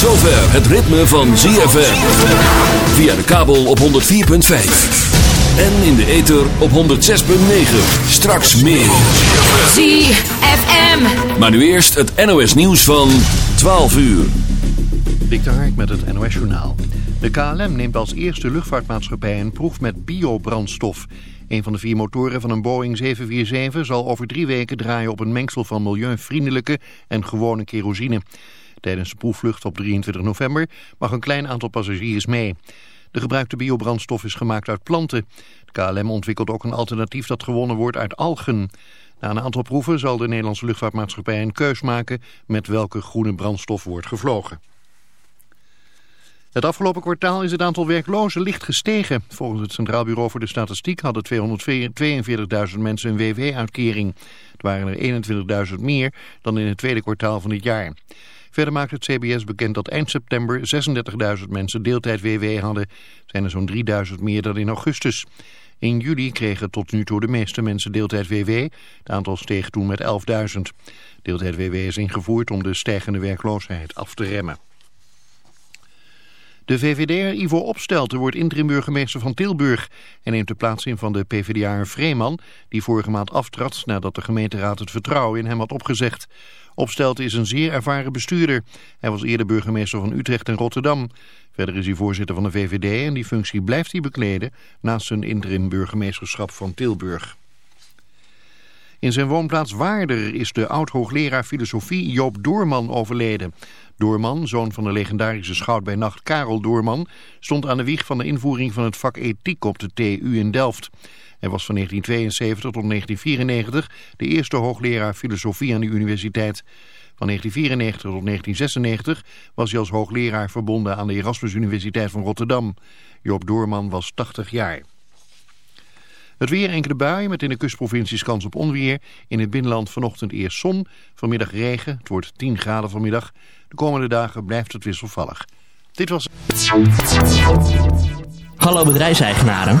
zover het ritme van ZFM. Via de kabel op 104.5. En in de ether op 106.9. Straks meer. ZFM. Maar nu eerst het NOS nieuws van 12 uur. Dikter Hark met het NOS Journaal. De KLM neemt als eerste luchtvaartmaatschappij een proef met biobrandstof. Een van de vier motoren van een Boeing 747 zal over drie weken draaien op een mengsel van milieuvriendelijke en gewone kerosine. Tijdens de proefvlucht op 23 november mag een klein aantal passagiers mee. De gebruikte biobrandstof is gemaakt uit planten. De KLM ontwikkelt ook een alternatief dat gewonnen wordt uit algen. Na een aantal proeven zal de Nederlandse luchtvaartmaatschappij een keus maken met welke groene brandstof wordt gevlogen. Het afgelopen kwartaal is het aantal werklozen licht gestegen. Volgens het Centraal Bureau voor de Statistiek hadden 242.000 mensen een WW-uitkering. Het waren er 21.000 meer dan in het tweede kwartaal van dit jaar. Verder maakt het CBS bekend dat eind september 36.000 mensen deeltijd WW hadden. Zijn er zo'n 3.000 meer dan in augustus. In juli kregen tot nu toe de meeste mensen deeltijd WW. Het aantal steeg toen met 11.000. Deeltijd WW is ingevoerd om de stijgende werkloosheid af te remmen. De VVD'er Ivo Opstelten wordt interim-burgemeester van Tilburg en neemt de plaats in van de PvdA'er Vreeman, die vorige maand aftrad nadat de gemeenteraad het vertrouwen in hem had opgezegd. Opstelten is een zeer ervaren bestuurder. Hij was eerder burgemeester van Utrecht en Rotterdam. Verder is hij voorzitter van de VVD en die functie blijft hij bekleden naast zijn interim-burgemeesterschap van Tilburg. In zijn woonplaats Waarder is de oud-hoogleraar filosofie Joop Doorman overleden. Doorman, zoon van de legendarische schout bij nacht Karel Doorman, stond aan de wieg van de invoering van het vak ethiek op de TU in Delft. Hij was van 1972 tot 1994 de eerste hoogleraar filosofie aan de universiteit. Van 1994 tot 1996 was hij als hoogleraar verbonden aan de Erasmus Universiteit van Rotterdam. Joop Doorman was 80 jaar. Het weer enkele buien met in de kustprovincies kans op onweer. In het binnenland vanochtend eerst zon, vanmiddag regen. Het wordt 10 graden vanmiddag. De komende dagen blijft het wisselvallig. Dit was... Hallo bedrijfseigenaren.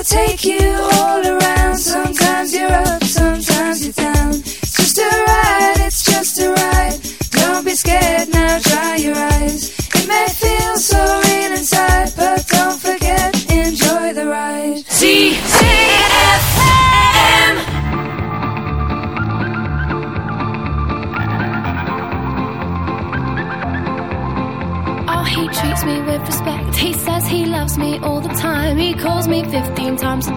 I'll take you all around some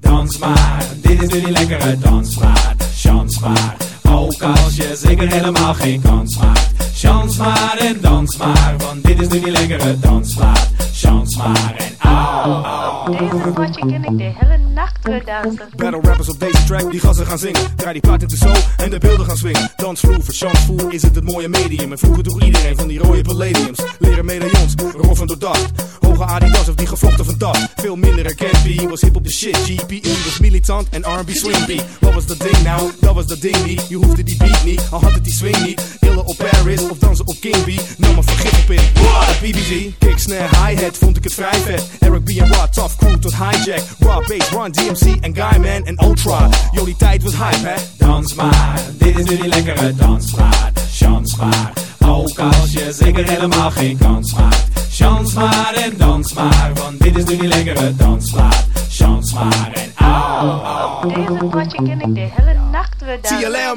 Dans maar, dit is nu die lekkere dansmaat. Chans maar, ook als je zeker helemaal geen kans maakt. Chans maar en dans maar, want dit is nu die lekkere dansmaat. Chans maar en deze ken ik de hele nacht. Battle rappers op deze track, die gassen gaan zingen. Draai die plaat in de zo en de beelden gaan swingen. Dansvloer, verchansvoer is het het mooie medium. En vroeger door iedereen van die rode palladiums. Leren medaillons, roffen door dacht. Hoge Adidas of die gevlochten van dat. Veel minder herkend, was hip op de shit. GPE was militant en R&B swing beat. Wat was dat ding nou? Dat was dat ding niet. Je hoefde die beat niet, al had het die swing niet. Illen op Paris of dansen op King B. Nam maar vergif op in. What? BBG, kick, snare, hi-hat, vond ik het vrij vet. Eric B en Rod, tough crew tot hijack. Raw bass, Run DMC en Guyman en Ultra. Die tijd was hype, hè? Dans maar, dit is nu die lekkere dansmaat. Chans maar, ook als je zeker helemaal geen kans maakt. Chans maar en dans maar, want dit is nu die lekkere dansmaat. Chans maar en au, au. Deze potje ken ik de hele nacht weer. TLM.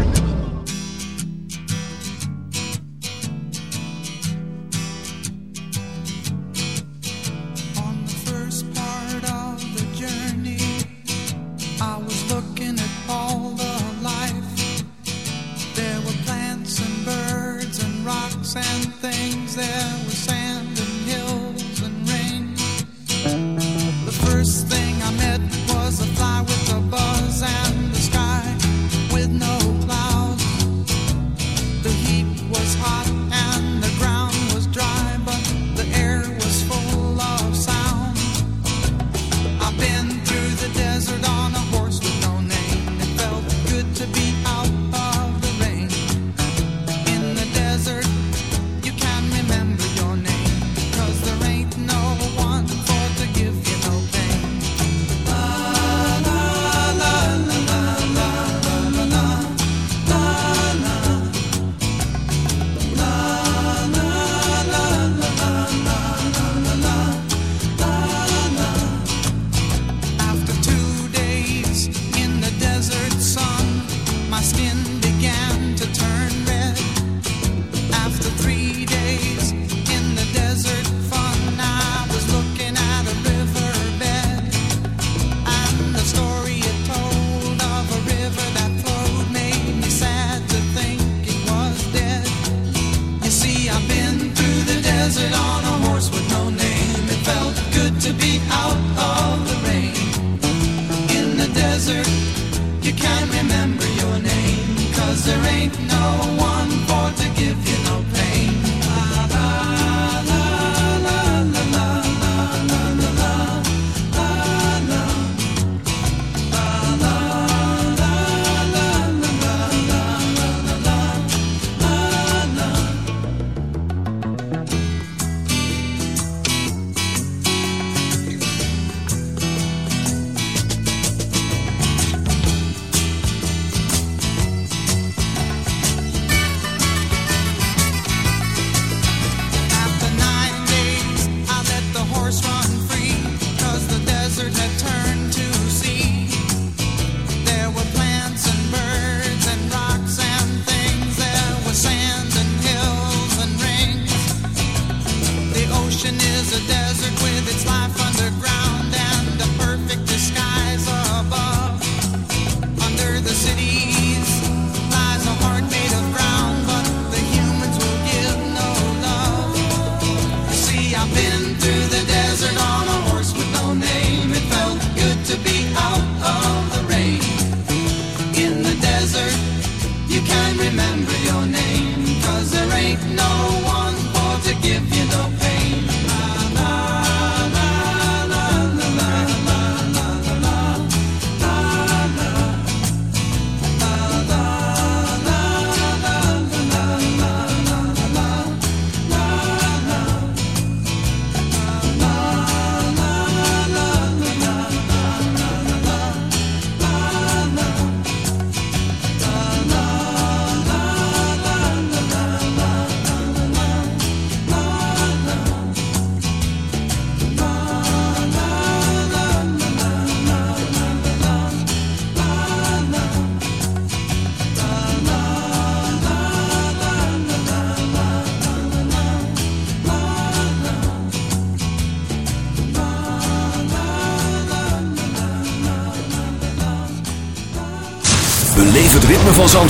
is a desert with its life.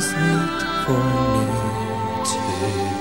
is it for me to?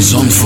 Zandvoort.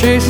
chase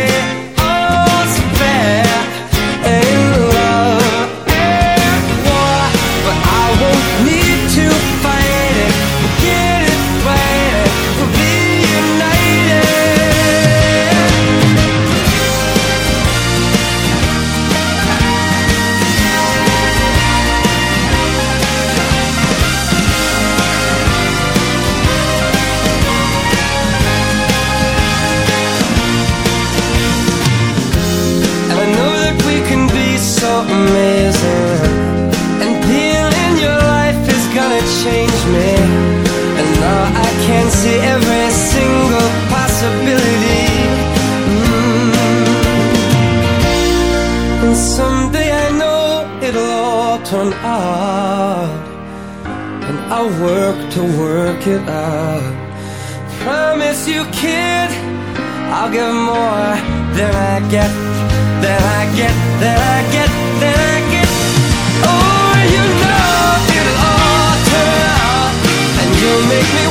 turn out. And I'll work to work it out. Promise you, kid, I'll give more than I get, than I get, than I get, than I get. Oh, you know it'll all turn out, and you'll make me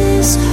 pieces